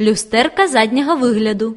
Люстерка заднього вигляду.